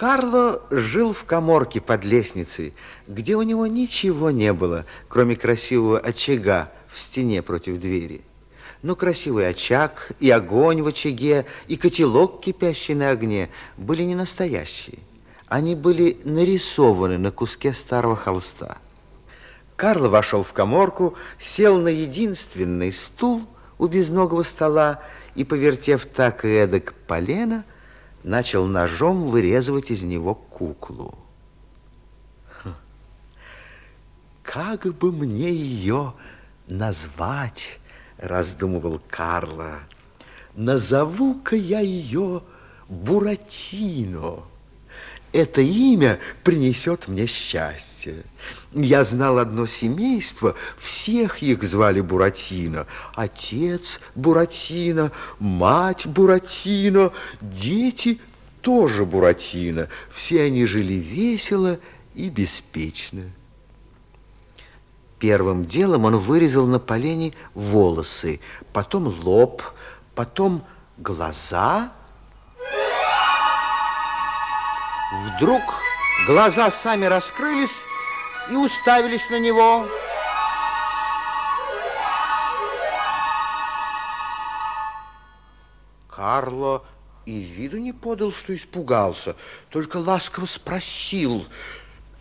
Карло жил в коморке под лестницей, где у него ничего не было, кроме красивого очага в стене против двери. Но красивый очаг, и огонь в очаге, и котелок, кипящий на огне, были не настоящие. Они были нарисованы на куске старого холста. Карло вошел в коморку, сел на единственный стул у безногого стола и, повертев так и эдак полено, начал ножом вырезывать из него куклу. Как бы мне ее назвать, раздумывал Карло. Назову-ка я ее Буратино это имя принесет мне счастье. Я знал одно семейство, всех их звали Буратино. Отец Буратино, мать Буратино, дети тоже Буратино. Все они жили весело и беспечно. Первым делом он вырезал на полене волосы, потом лоб, потом глаза – Вдруг глаза сами раскрылись и уставились на него. Карло и виду не подал, что испугался, только ласково спросил,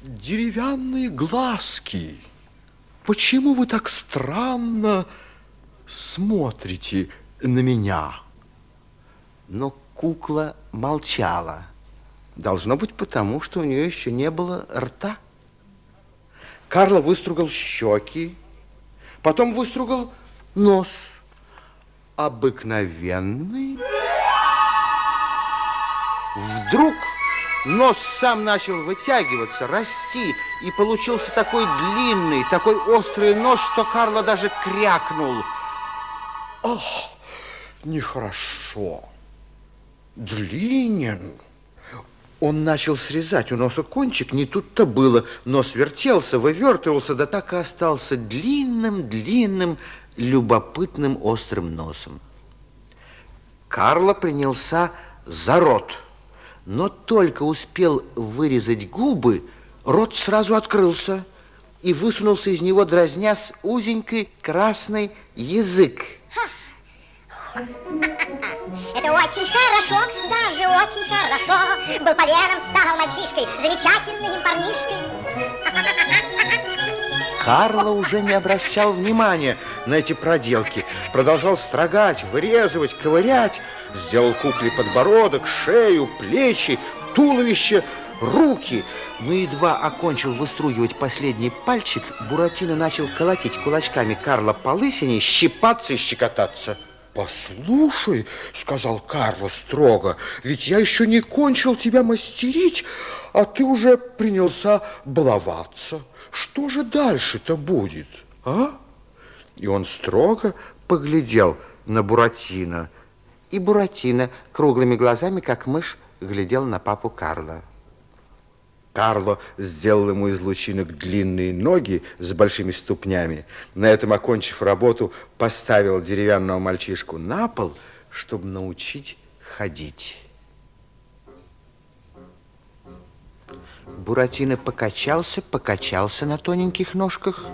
«Деревянные глазки, почему вы так странно смотрите на меня?» Но кукла молчала. Должно быть потому, что у нее еще не было рта. Карло выстругал щеки, потом выстругал нос. Обыкновенный. Вдруг нос сам начал вытягиваться, расти, и получился такой длинный, такой острый нос, что Карло даже крякнул. Ах, нехорошо. Длинен. Он начал срезать у носа кончик, не тут-то было. Нос вертелся, вывертывался, да так и остался длинным-длинным, любопытным острым носом. Карло принялся за рот, но только успел вырезать губы, рот сразу открылся и высунулся из него, дразнясь узенький красный язык. Это очень хорошо, даже очень хорошо. Был поленом, стал мальчишкой, замечательным парнишкой. Карло уже не обращал внимания на эти проделки. Продолжал строгать, вырезывать, ковырять. Сделал кукле подбородок, шею, плечи, туловище, руки. Но едва окончил выстругивать последний пальчик, Буратино начал колотить кулачками Карла по лысине, щипаться и щекотаться. «Послушай», — сказал Карло строго, «ведь я еще не кончил тебя мастерить, а ты уже принялся баловаться. Что же дальше-то будет, а?» И он строго поглядел на Буратино, и Буратино круглыми глазами, как мышь, глядел на папу Карла. Карло сделал ему из лучинок длинные ноги с большими ступнями. На этом, окончив работу, поставил деревянного мальчишку на пол, чтобы научить ходить. Буратино покачался, покачался на тоненьких ножках,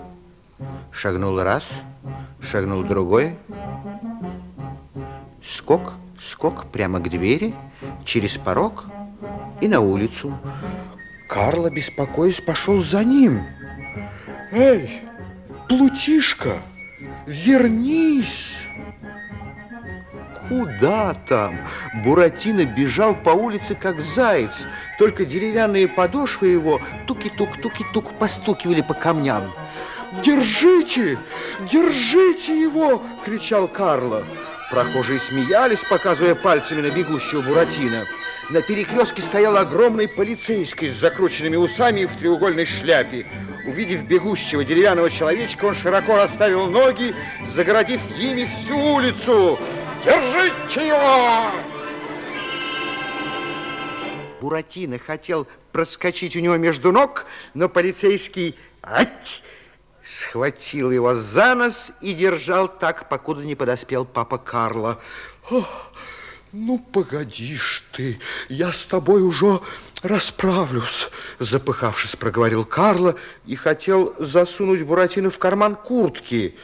шагнул раз, шагнул другой, скок, скок прямо к двери, через порог и на улицу. Карло, беспокоясь, пошел за ним. Эй, Плутишка, вернись! Куда там? Буратино бежал по улице, как заяц. Только деревянные подошвы его туки-тук, туки-тук постукивали по камням. «Держите! Держите его!» – кричал Карло. Прохожие смеялись, показывая пальцами на бегущего Буратино. На перекрестке стоял огромный полицейский с закрученными усами и в треугольной шляпе. Увидев бегущего деревянного человечка, он широко расставил ноги, загородив ими всю улицу. Держите его! Буратино хотел проскочить у него между ног, но полицейский ать, схватил его за нос и держал так, покуда не подоспел папа Карло. Ну, погодишь ты, я с тобой уже расправлюсь, запыхавшись, проговорил Карло и хотел засунуть Буратино в карман куртки.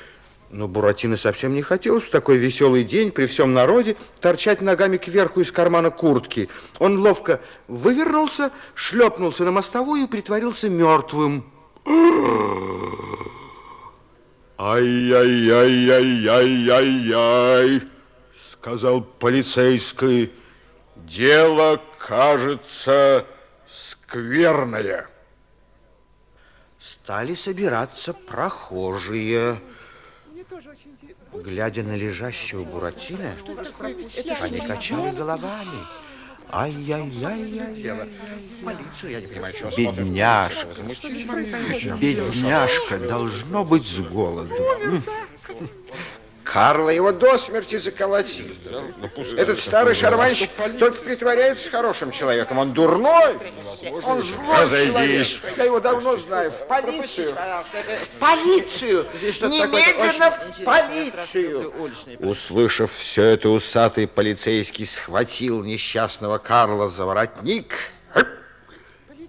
Но Буратино совсем не хотелось в такой веселый день при всем народе торчать ногами кверху из кармана куртки. Он ловко вывернулся, шлепнулся на мостовую и притворился мертвым. Ай-яй-яй-яй-яй-яй, сказал полицейский. Дело, кажется, скверное. Стали собираться прохожие. Глядя на лежащего Буратино, они качали головами. Ай-яй-яй-яй. Бедняжка. Бедняжка должно быть с голоду. Карла его до смерти заколотил. Этот старый шарманщик только притворяется хорошим человеком. Он дурной, он злой человек. Я его давно знаю. В полицию. В полицию. Немедленно в полицию. Услышав все это, усатый полицейский схватил несчастного Карла за воротник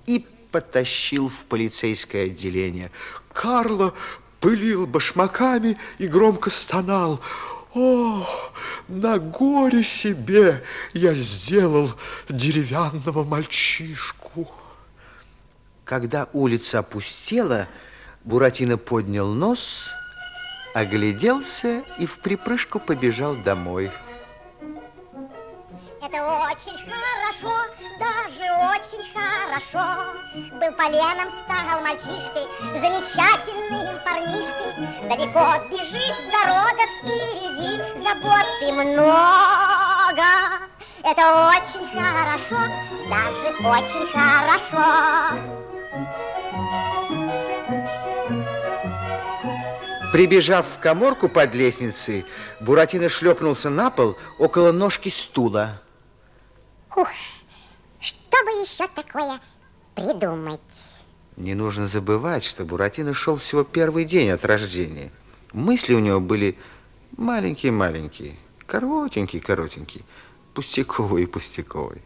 и потащил в полицейское отделение. Карло пылил башмаками и громко стонал. О, на горе себе я сделал деревянного мальчишку. Когда улица опустела, Буратино поднял нос, огляделся и в припрыжку побежал домой. Это очень хорошо, даже очень хорошо. Был поленом, стал мальчишкой, замечательным парнишкой. Далеко бежит дорога впереди, заботы много. Это очень хорошо, даже очень хорошо. Прибежав в коморку под лестницей, Буратино шлепнулся на пол около ножки стула. Ух, что бы еще такое придумать? Не нужно забывать, что Буратино шел всего первый день от рождения. Мысли у него были маленькие-маленькие, коротенькие-коротенькие, пустяковые-пустяковые.